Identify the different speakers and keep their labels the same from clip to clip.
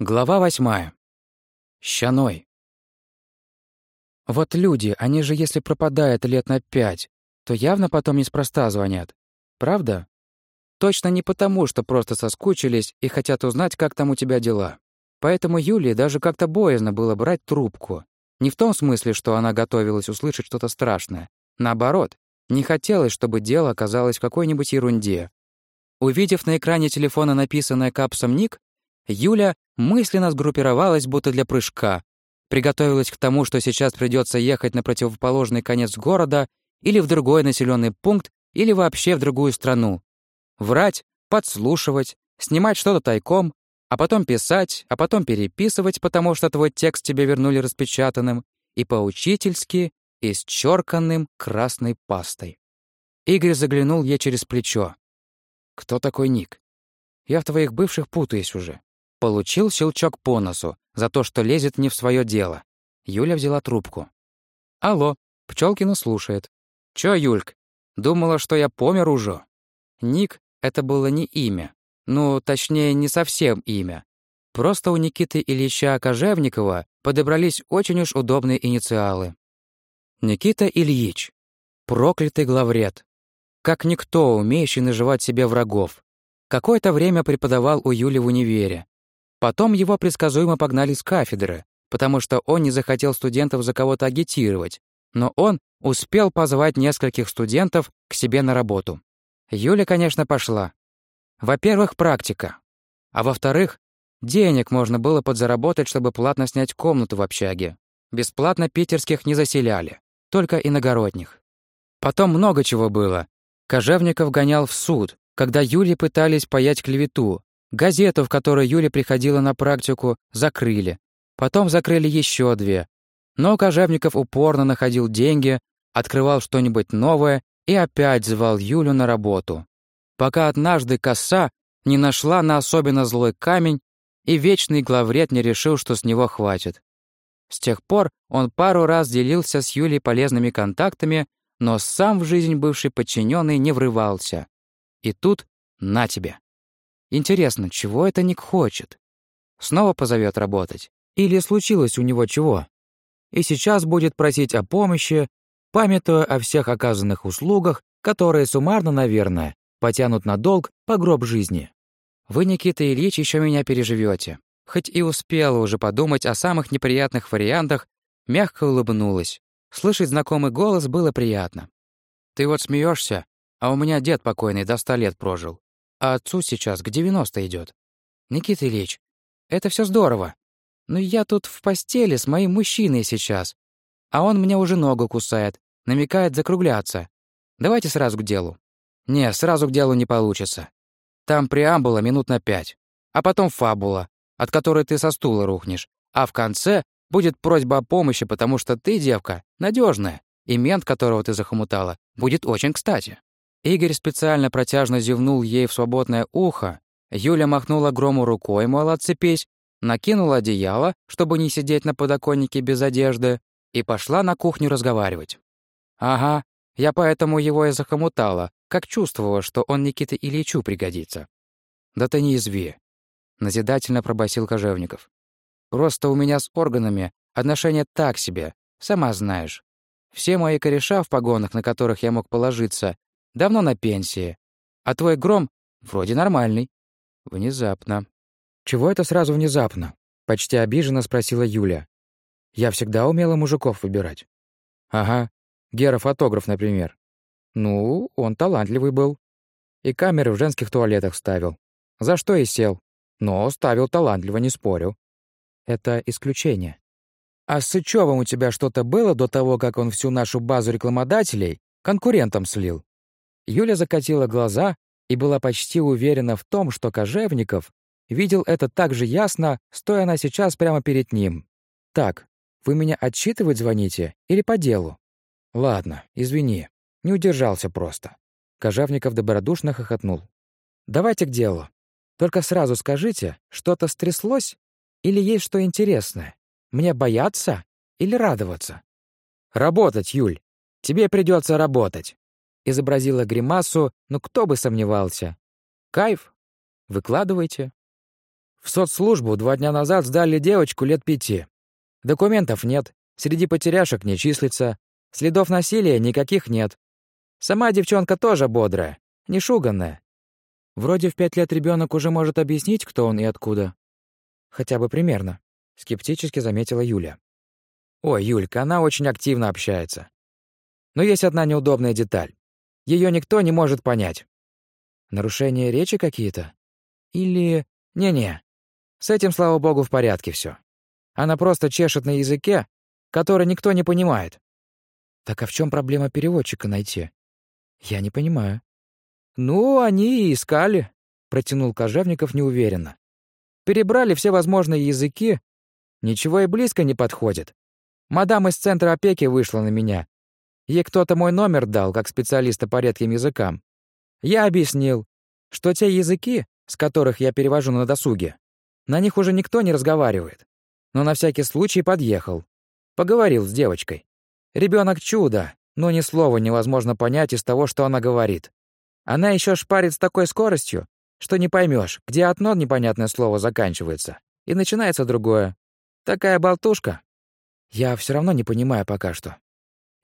Speaker 1: Глава восьмая. Щаной. Вот люди, они же если пропадают лет на пять, то явно потом неспроста звонят. Правда? Точно не потому, что просто соскучились и хотят узнать, как там у тебя дела. Поэтому Юлии даже как-то боязно было брать трубку. Не в том смысле, что она готовилась услышать что-то страшное. Наоборот, не хотелось, чтобы дело оказалось в какой-нибудь ерунде. Увидев на экране телефона написанное капсом ник, Юля мысленно сгруппировалась будто для прыжка, приготовилась к тому, что сейчас придется ехать на противоположный конец города или в другой населенный пункт, или вообще в другую страну. Врать, подслушивать, снимать что-то тайком, а потом писать, а потом переписывать, потому что твой текст тебе вернули распечатанным, и поучительски исчерканным красной пастой. Игорь заглянул ей через плечо. «Кто такой Ник? Я в твоих бывших путаюсь уже. Получил щелчок по носу за то, что лезет не в свое дело. Юля взяла трубку. «Алло, Пчелкина слушает. Чё, Юльк, думала, что я помер уже?» Ник — это было не имя. Ну, точнее, не совсем имя. Просто у Никиты Ильича Кожевникова подобрались очень уж удобные инициалы. Никита Ильич. Проклятый главред. Как никто, умеющий наживать себе врагов. Какое-то время преподавал у Юли в универе. Потом его предсказуемо погнали с кафедры, потому что он не захотел студентов за кого-то агитировать, но он успел позвать нескольких студентов к себе на работу. Юля, конечно, пошла. Во-первых, практика. А во-вторых, денег можно было подзаработать, чтобы платно снять комнату в общаге. Бесплатно питерских не заселяли, только иногородних. Потом много чего было. Кожевников гонял в суд, когда Юле пытались паять клевету, Газету, в которой Юля приходила на практику, закрыли. Потом закрыли еще две. Но Кожевников упорно находил деньги, открывал что-нибудь новое и опять звал Юлю на работу. Пока однажды коса не нашла на особенно злой камень, и вечный главред не решил, что с него хватит. С тех пор он пару раз делился с Юлей полезными контактами, но сам в жизнь бывший подчиненный не врывался. И тут на тебе. Интересно, чего это Ник хочет? Снова позовет работать? Или случилось у него чего? И сейчас будет просить о помощи, памятуя о всех оказанных услугах, которые суммарно, наверное, потянут на долг по гроб жизни. Вы, Никита Ильич, еще меня переживете. Хоть и успела уже подумать о самых неприятных вариантах, мягко улыбнулась. Слышать знакомый голос было приятно. «Ты вот смеешься, а у меня дед покойный до ста лет прожил а отцу сейчас к 90 идет. Никита Ильич, это все здорово. Но я тут в постели с моим мужчиной сейчас, а он мне уже ногу кусает, намекает закругляться. Давайте сразу к делу. Не, сразу к делу не получится. Там преамбула минут на пять, а потом фабула, от которой ты со стула рухнешь, а в конце будет просьба о помощи, потому что ты, девка, надежная, и мент, которого ты захомутала, будет очень кстати. Игорь специально протяжно зевнул ей в свободное ухо. Юля махнула грому рукой, мол, отцепись, накинула одеяло, чтобы не сидеть на подоконнике без одежды, и пошла на кухню разговаривать. «Ага, я поэтому его и захомутала, как чувствовала, что он Никита Ильичу пригодится». «Да ты не изви», — назидательно пробасил Кожевников. «Просто у меня с органами отношения так себе, сама знаешь. Все мои кореша в погонах, на которых я мог положиться, Давно на пенсии. А твой гром вроде нормальный. Внезапно. Чего это сразу внезапно? Почти обиженно спросила Юля. Я всегда умела мужиков выбирать. Ага. Гера фотограф, например. Ну, он талантливый был. И камеры в женских туалетах ставил. За что и сел. Но ставил талантливо, не спорю. Это исключение. А с Сычёвым у тебя что-то было до того, как он всю нашу базу рекламодателей конкурентам слил? Юля закатила глаза и была почти уверена в том, что Кожевников видел это так же ясно, стоя она сейчас прямо перед ним. «Так, вы меня отчитывать звоните или по делу?» «Ладно, извини, не удержался просто». Кожевников добродушно хохотнул. «Давайте к делу. Только сразу скажите, что-то стряслось или есть что интересное? Мне бояться или радоваться?» «Работать, Юль. Тебе придется работать изобразила гримасу, но кто бы сомневался. Кайф? Выкладывайте. В соцслужбу два дня назад сдали девочку лет пяти. Документов нет, среди потеряшек не числится, следов насилия никаких нет. Сама девчонка тоже бодрая, не шуганная. Вроде в пять лет ребенок уже может объяснить, кто он и откуда. Хотя бы примерно, скептически заметила Юля. Ой, Юлька, она очень активно общается. Но есть одна неудобная деталь. Ее никто не может понять. Нарушения речи какие-то? Или... Не-не. С этим, слава богу, в порядке все. Она просто чешет на языке, который никто не понимает. Так а в чем проблема переводчика найти? Я не понимаю. Ну, они и искали, протянул Кожевников неуверенно. Перебрали все возможные языки, ничего и близко не подходит. Мадам из центра опеки вышла на меня. Ей кто-то мой номер дал, как специалиста по редким языкам. Я объяснил, что те языки, с которых я перевожу на досуге, на них уже никто не разговаривает. Но на всякий случай подъехал. Поговорил с девочкой. Ребенок чудо, но ни слова невозможно понять из того, что она говорит. Она еще шпарит с такой скоростью, что не поймешь, где одно непонятное слово заканчивается, и начинается другое. Такая болтушка. Я все равно не понимаю пока что.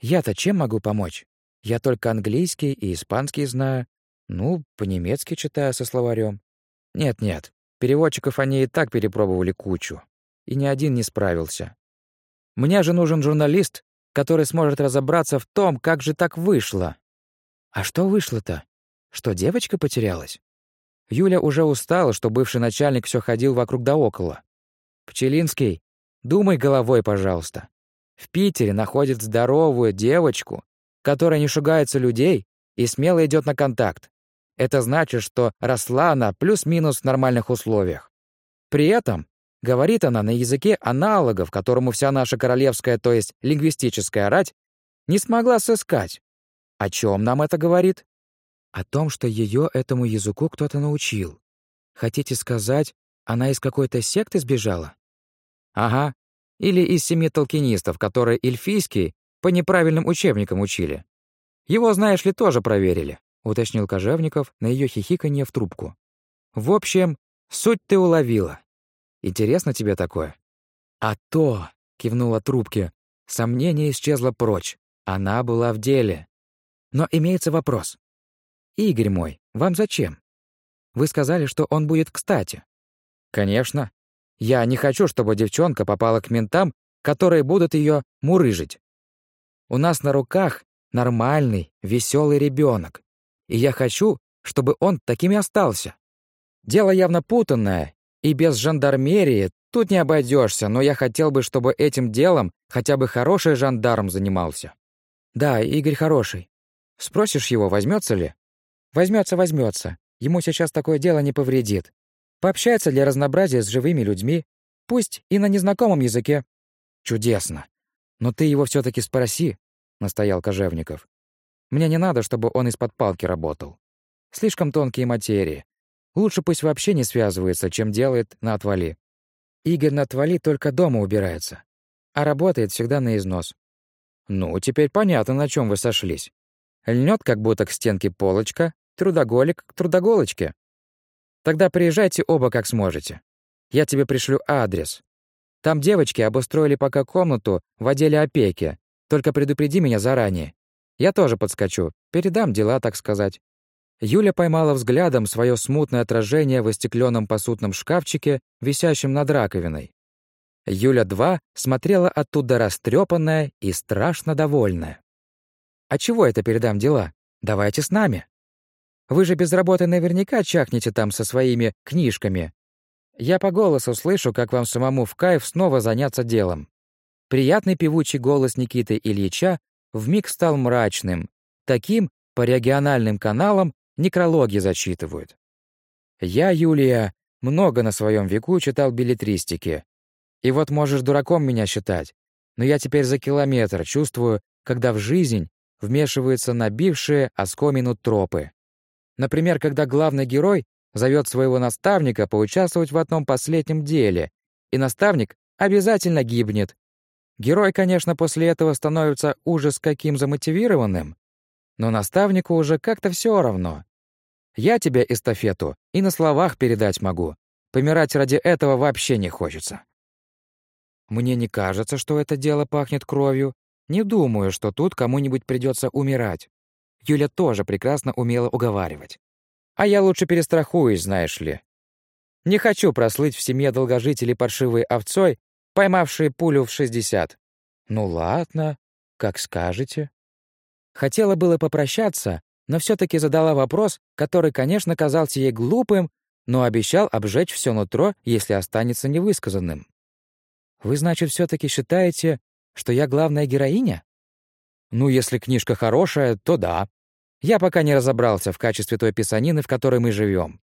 Speaker 1: Я-то чем могу помочь? Я только английский и испанский знаю. Ну, по-немецки читаю со словарем. Нет-нет, переводчиков они и так перепробовали кучу. И ни один не справился. Мне же нужен журналист, который сможет разобраться в том, как же так вышло. А что вышло-то? Что девочка потерялась? Юля уже устала, что бывший начальник все ходил вокруг да около. Пчелинский, думай головой, пожалуйста. В Питере находит здоровую девочку, которая не шугается людей и смело идет на контакт. Это значит, что росла она плюс-минус в нормальных условиях. При этом говорит она на языке аналогов, которому вся наша королевская, то есть лингвистическая рать, не смогла сыскать. О чем нам это говорит? О том, что ее этому языку кто-то научил. Хотите сказать, она из какой-то секты сбежала? Ага. Или из семи толкинистов, которые эльфийский по неправильным учебникам учили. Его, знаешь ли, тоже проверили уточнил Кожевников на ее хихиканье в трубку. В общем, суть ты уловила. Интересно тебе такое? А то, кивнула трубке, сомнение исчезло прочь. Она была в деле. Но имеется вопрос. Игорь мой, вам зачем? Вы сказали, что он будет кстати. Конечно. Я не хочу, чтобы девчонка попала к ментам, которые будут ее мурыжить. У нас на руках нормальный, веселый ребенок и я хочу, чтобы он таким и остался. Дело явно путанное, и без жандармерии тут не обойдешься, но я хотел бы, чтобы этим делом хотя бы хороший жандарм занимался. Да, Игорь хороший. Спросишь его, возьмется ли? Возьмется, возьмется. Ему сейчас такое дело не повредит. Пообщается для разнообразия с живыми людьми, пусть и на незнакомом языке. Чудесно. Но ты его все таки спроси, настоял Кожевников. Мне не надо, чтобы он из-под палки работал. Слишком тонкие материи. Лучше пусть вообще не связывается, чем делает на отвали. Игорь на отвали только дома убирается, а работает всегда на износ. Ну, теперь понятно, на чем вы сошлись. Льнет, как будто к стенке полочка, трудоголик к трудоголочке. Тогда приезжайте оба как сможете. Я тебе пришлю адрес. Там девочки обустроили пока комнату в отделе опеки. Только предупреди меня заранее. Я тоже подскочу, передам дела, так сказать. Юля поймала взглядом свое смутное отражение в остекленном посудном шкафчике, висящем над раковиной. Юля-2 смотрела оттуда растрепанная и страшно довольная. «А чего это передам дела? Давайте с нами. Вы же без работы наверняка чахнете там со своими книжками. Я по голосу слышу, как вам самому в кайф снова заняться делом». Приятный певучий голос Никиты Ильича вмиг стал мрачным. Таким по региональным каналам некрологи зачитывают. Я, Юлия, много на своем веку читал билетристики. И вот можешь дураком меня считать, но я теперь за километр чувствую, когда в жизнь вмешиваются набившие оскомину тропы. Например, когда главный герой зовет своего наставника поучаствовать в одном последнем деле, и наставник обязательно гибнет, Герой, конечно, после этого становится ужас каким замотивированным, но наставнику уже как-то все равно. Я тебе эстафету и на словах передать могу. Помирать ради этого вообще не хочется. Мне не кажется, что это дело пахнет кровью. Не думаю, что тут кому-нибудь придется умирать. Юля тоже прекрасно умела уговаривать. А я лучше перестрахуюсь, знаешь ли. Не хочу прослыть в семье долгожителей паршивой овцой, поймавшей пулю в 60. Ну ладно, как скажете. Хотела было попрощаться, но все таки задала вопрос, который, конечно, казался ей глупым, но обещал обжечь все нутро, если останется невысказанным. «Вы, значит, все таки считаете, что я главная героиня?» «Ну, если книжка хорошая, то да. Я пока не разобрался в качестве той писанины, в которой мы живем.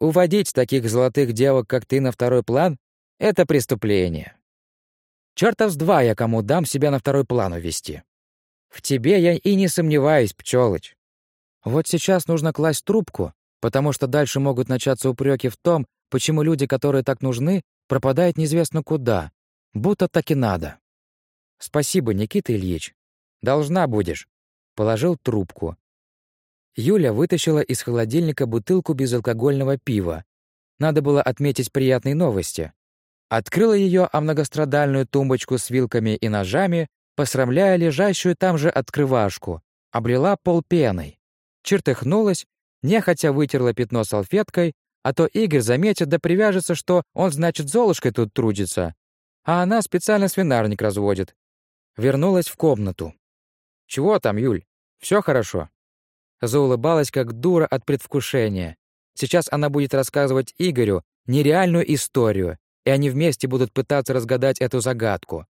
Speaker 1: Уводить таких золотых девок, как ты, на второй план — это преступление. Чёртов с два я кому дам себя на второй план увести. В тебе я и не сомневаюсь, пчелыч. Вот сейчас нужно класть трубку, потому что дальше могут начаться упреки в том, почему люди, которые так нужны, пропадают неизвестно куда, будто так и надо. Спасибо, Никита Ильич. Должна будешь. Положил трубку, Юля вытащила из холодильника бутылку безалкогольного пива. Надо было отметить приятные новости. Открыла ее о многострадальную тумбочку с вилками и ножами, посрамляя лежащую там же открывашку. Облила пол пеной. Чертыхнулась, нехотя вытерла пятно салфеткой, а то Игорь заметит да привяжется, что он, значит, Золушкой тут трудится, а она специально свинарник разводит. Вернулась в комнату. «Чего там, Юль? Все хорошо?» Заулыбалась, как дура от предвкушения. Сейчас она будет рассказывать Игорю нереальную историю, и они вместе будут пытаться разгадать эту загадку.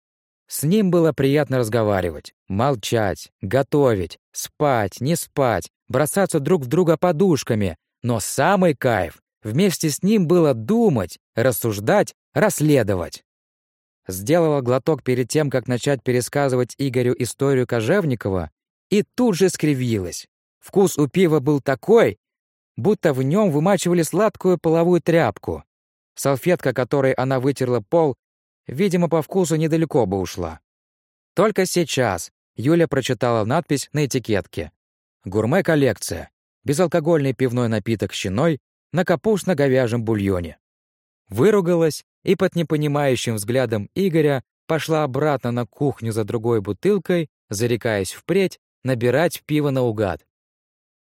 Speaker 1: С ним было приятно разговаривать, молчать, готовить, спать, не спать, бросаться друг в друга подушками. Но самый кайф вместе с ним было думать, рассуждать, расследовать. Сделала глоток перед тем, как начать пересказывать Игорю историю Кожевникова, и тут же скривилась. Вкус у пива был такой, будто в нем вымачивали сладкую половую тряпку. Салфетка, которой она вытерла пол, видимо, по вкусу недалеко бы ушла. Только сейчас Юля прочитала надпись на этикетке. «Гурме-коллекция. Безалкогольный пивной напиток щиной на капустно-говяжьем бульоне». Выругалась и под непонимающим взглядом Игоря пошла обратно на кухню за другой бутылкой, зарекаясь впредь набирать пиво наугад.